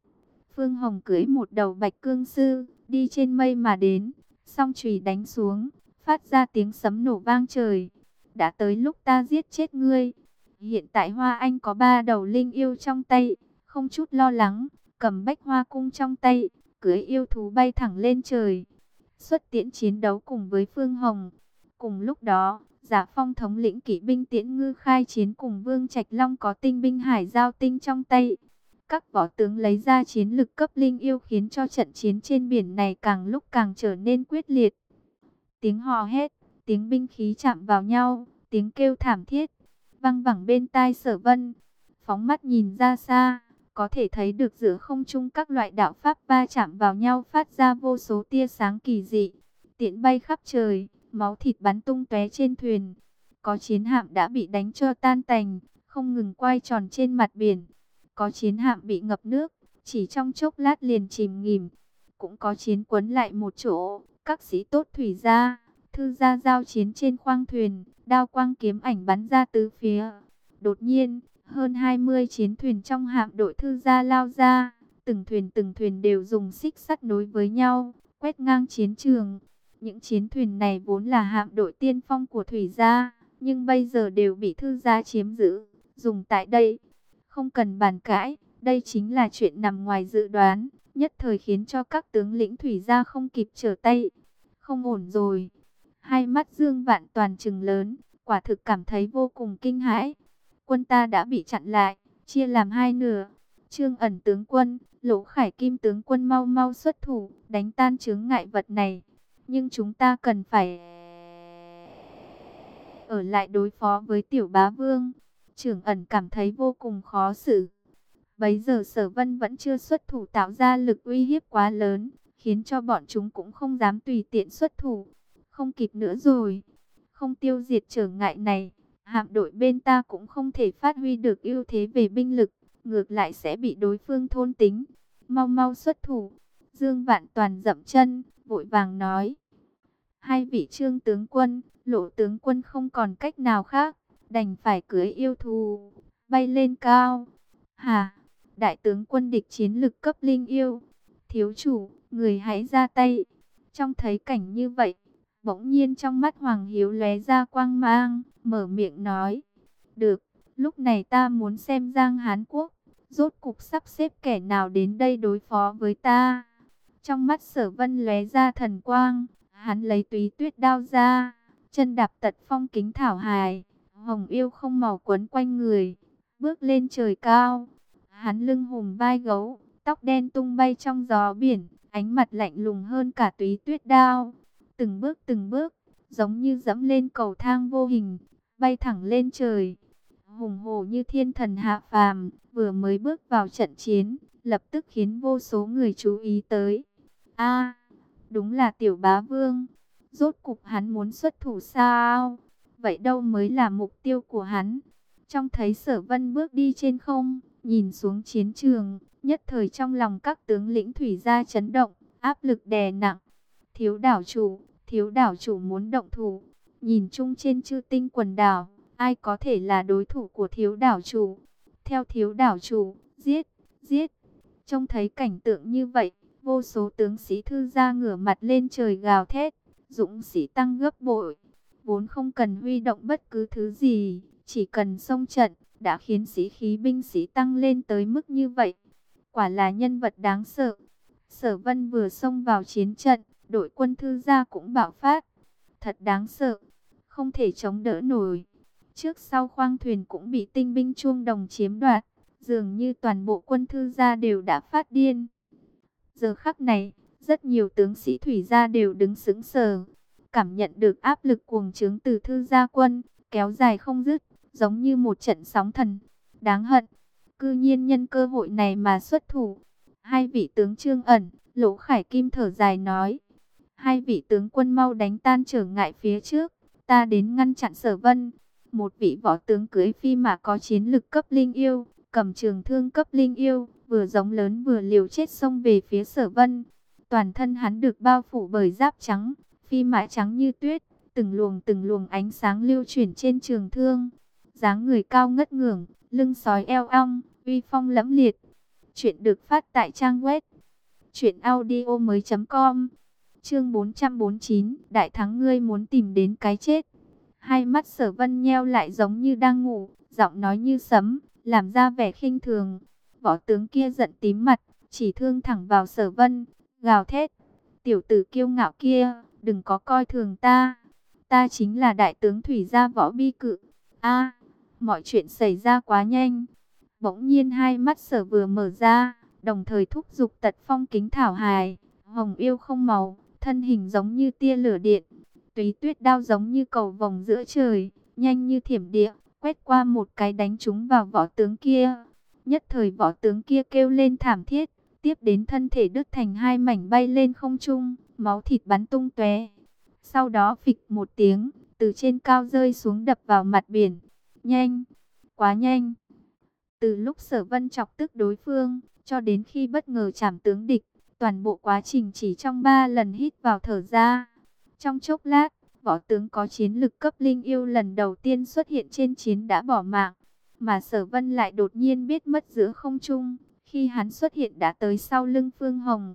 Phương Hồng cưới một đầu bạch cương sư, đi trên mây mà đến, song chùy đánh xuống, phát ra tiếng sấm nổ vang trời. Đã tới lúc ta giết chết ngươi. Hiện tại Hoa Anh có ba đầu linh yêu trong tay, không chút lo lắng, cầm bách hoa cung trong tay, cưới yêu thú bay thẳng lên trời. Xuất tiễn chiến đấu cùng với Phương Hồng. Cùng lúc đó, giả phong thống lĩnh kỵ binh tiễn ngư khai chiến cùng Vương Trạch Long có tinh binh hải giao tinh trong tay. Các võ tướng lấy ra chiến lực cấp linh yêu khiến cho trận chiến trên biển này càng lúc càng trở nên quyết liệt. Tiếng hò hét, tiếng binh khí chạm vào nhau, tiếng kêu thảm thiết, văng vẳng bên tai sở vân. Phóng mắt nhìn ra xa, có thể thấy được giữa không trung các loại đạo pháp va chạm vào nhau phát ra vô số tia sáng kỳ dị. Tiện bay khắp trời, máu thịt bắn tung tóe trên thuyền. Có chiến hạm đã bị đánh cho tan tành, không ngừng quay tròn trên mặt biển. Có chiến hạm bị ngập nước, chỉ trong chốc lát liền chìm nghỉm. Cũng có chiến quấn lại một chỗ, các sĩ tốt thủy ra, thư ra giao chiến trên khoang thuyền, đao quang kiếm ảnh bắn ra tứ phía. Đột nhiên, hơn 20 chiến thuyền trong hạm đội thư gia lao ra, từng thuyền từng thuyền đều dùng xích sắt nối với nhau, quét ngang chiến trường. Những chiến thuyền này vốn là hạm đội tiên phong của thủy gia, nhưng bây giờ đều bị thư gia chiếm giữ, dùng tại đây. Không cần bàn cãi, đây chính là chuyện nằm ngoài dự đoán, nhất thời khiến cho các tướng lĩnh thủy gia không kịp trở tay. Không ổn rồi. Hai mắt Dương Vạn toàn trừng lớn, quả thực cảm thấy vô cùng kinh hãi. Quân ta đã bị chặn lại, chia làm hai nửa. Trương ẩn tướng quân, Lỗ Khải Kim tướng quân mau mau xuất thủ, đánh tan chướng ngại vật này. Nhưng chúng ta cần phải ở lại đối phó với tiểu bá vương. Trưởng ẩn cảm thấy vô cùng khó xử. Bấy giờ sở vân vẫn chưa xuất thủ tạo ra lực uy hiếp quá lớn, khiến cho bọn chúng cũng không dám tùy tiện xuất thủ. Không kịp nữa rồi, không tiêu diệt trở ngại này, hạm đội bên ta cũng không thể phát huy được ưu thế về binh lực, ngược lại sẽ bị đối phương thôn tính. Mau mau xuất thủ. Dương Vạn Toàn dậm chân, vội vàng nói. Hai vị trương tướng quân, lộ tướng quân không còn cách nào khác, đành phải cưới yêu thù, bay lên cao. Hà, đại tướng quân địch chiến lực cấp linh yêu, thiếu chủ, người hãy ra tay. Trong thấy cảnh như vậy, bỗng nhiên trong mắt Hoàng Hiếu lóe ra quang mang, mở miệng nói. Được, lúc này ta muốn xem Giang Hán Quốc, rốt cục sắp xếp kẻ nào đến đây đối phó với ta. Trong mắt sở vân lóe ra thần quang, hắn lấy túy tuyết đao ra, chân đạp tật phong kính thảo hài, hồng yêu không màu quấn quanh người, bước lên trời cao. Hắn lưng hùng vai gấu, tóc đen tung bay trong gió biển, ánh mặt lạnh lùng hơn cả túy tuyết đao. Từng bước từng bước, giống như dẫm lên cầu thang vô hình, bay thẳng lên trời. Hùng hồ như thiên thần hạ phàm, vừa mới bước vào trận chiến, lập tức khiến vô số người chú ý tới. A, đúng là tiểu bá vương. Rốt cục hắn muốn xuất thủ sao? Vậy đâu mới là mục tiêu của hắn? Trong thấy sở vân bước đi trên không, nhìn xuống chiến trường, nhất thời trong lòng các tướng lĩnh thủy gia chấn động, áp lực đè nặng. Thiếu đảo chủ, thiếu đảo chủ muốn động thủ. Nhìn chung trên chư tinh quần đảo, ai có thể là đối thủ của thiếu đảo chủ? Theo thiếu đảo chủ, giết, giết. Trông thấy cảnh tượng như vậy, vô số tướng sĩ thư ra ngửa mặt lên trời gào thét, dũng sĩ tăng gấp bội. Vốn không cần huy động bất cứ thứ gì, chỉ cần xông trận, đã khiến sĩ khí binh sĩ tăng lên tới mức như vậy. Quả là nhân vật đáng sợ. Sở Vân vừa xông vào chiến trận, đội quân thư gia cũng bạo phát. Thật đáng sợ, không thể chống đỡ nổi. Trước sau khoang thuyền cũng bị tinh binh chuông đồng chiếm đoạt, dường như toàn bộ quân thư gia đều đã phát điên. Giờ khắc này, rất nhiều tướng sĩ thủy gia đều đứng sững sờ, cảm nhận được áp lực cuồng trướng từ thư gia quân, kéo dài không dứt, giống như một trận sóng thần. Đáng hận, cư nhiên nhân cơ hội này mà xuất thủ. Hai vị tướng Trương ẩn, Lỗ Khải Kim thở dài nói, hai vị tướng quân mau đánh tan trở ngại phía trước, ta đến ngăn chặn sở vân. Một vị võ tướng cưới phi mà có chiến lực cấp linh yêu, cầm trường thương cấp linh yêu, vừa giống lớn vừa liều chết xông về phía sở vân. Toàn thân hắn được bao phủ bởi giáp trắng, phi mã trắng như tuyết, từng luồng từng luồng ánh sáng lưu chuyển trên trường thương. dáng người cao ngất ngưởng, lưng sói eo ong, uy phong lẫm liệt. Chuyện được phát tại trang web chuyện audio mới.com Chương 449, đại thắng ngươi muốn tìm đến cái chết. Hai mắt Sở Vân nheo lại giống như đang ngủ, giọng nói như sấm, làm ra vẻ khinh thường. Võ tướng kia giận tím mặt, chỉ thương thẳng vào Sở Vân, gào thét: "Tiểu tử kiêu ngạo kia, đừng có coi thường ta. Ta chính là đại tướng thủy gia võ bi cự." A, mọi chuyện xảy ra quá nhanh. Bỗng nhiên hai mắt Sở vừa mở ra, đồng thời thúc giục tật phong kính thảo hài, hồng yêu không màu, thân hình giống như tia lửa điện, túy tuyết đao giống như cầu vòng giữa trời, nhanh như thiểm địa, quét qua một cái đánh trúng vào võ tướng kia. Nhất thời võ tướng kia kêu lên thảm thiết, tiếp đến thân thể đứt thành hai mảnh bay lên không trung, máu thịt bắn tung tóe. Sau đó phịch một tiếng, từ trên cao rơi xuống đập vào mặt biển. Nhanh, quá nhanh. Từ lúc sở vân chọc tức đối phương, cho đến khi bất ngờ chạm tướng địch, toàn bộ quá trình chỉ trong ba lần hít vào thở ra. Trong chốc lát, võ tướng có chiến lực cấp linh yêu lần đầu tiên xuất hiện trên chiến đã bỏ mạng, mà sở vân lại đột nhiên biết mất giữa không trung, khi hắn xuất hiện đã tới sau lưng Phương Hồng.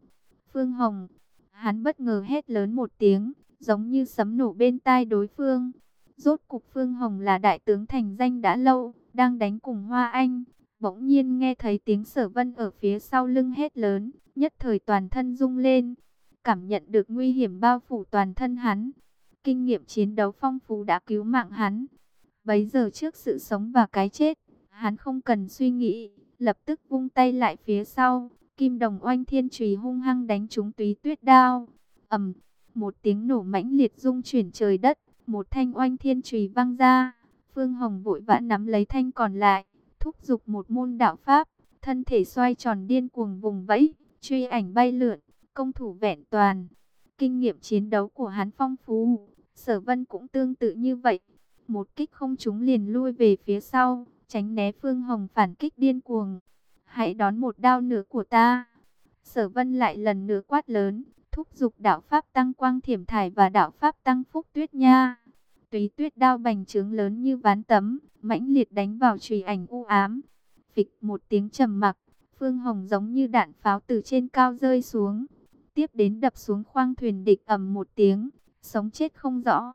Phương Hồng, hắn bất ngờ hét lớn một tiếng, giống như sấm nổ bên tai đối phương. Rốt cục Phương Hồng là đại tướng thành danh đã lâu, đang đánh cùng Hoa Anh. Bỗng nhiên nghe thấy tiếng sở vân ở phía sau lưng hét lớn, nhất thời toàn thân rung lên. Cảm nhận được nguy hiểm bao phủ toàn thân hắn. Kinh nghiệm chiến đấu phong phú đã cứu mạng hắn. Bấy giờ trước sự sống và cái chết, hắn không cần suy nghĩ, lập tức vung tay lại phía sau. Kim đồng oanh thiên trùy hung hăng đánh trúng túy tuyết đao. ầm, một tiếng nổ mãnh liệt rung chuyển trời đất, một thanh oanh thiên trùy văng ra. Phương Hồng vội vã nắm lấy thanh còn lại, thúc giục một môn đạo pháp, thân thể xoay tròn điên cuồng vùng vẫy, truy ảnh bay lượn, công thủ vẹn toàn. Kinh nghiệm chiến đấu của hắn phong phú, sở vân cũng tương tự như vậy. Một kích không trúng liền lui về phía sau, tránh né Phương Hồng phản kích điên cuồng. Hãy đón một đao nữa của ta. Sở Vân lại lần nữa quát lớn, thúc giục đạo pháp tăng quang thiểm thải và đạo pháp tăng phúc tuyết nha. Túy tuyết đao bành trướng lớn như ván tấm, mãnh liệt đánh vào chùy ảnh u ám. Phịch một tiếng trầm mặc, Phương Hồng giống như đạn pháo từ trên cao rơi xuống. Tiếp đến đập xuống khoang thuyền địch ầm một tiếng, sống chết không rõ.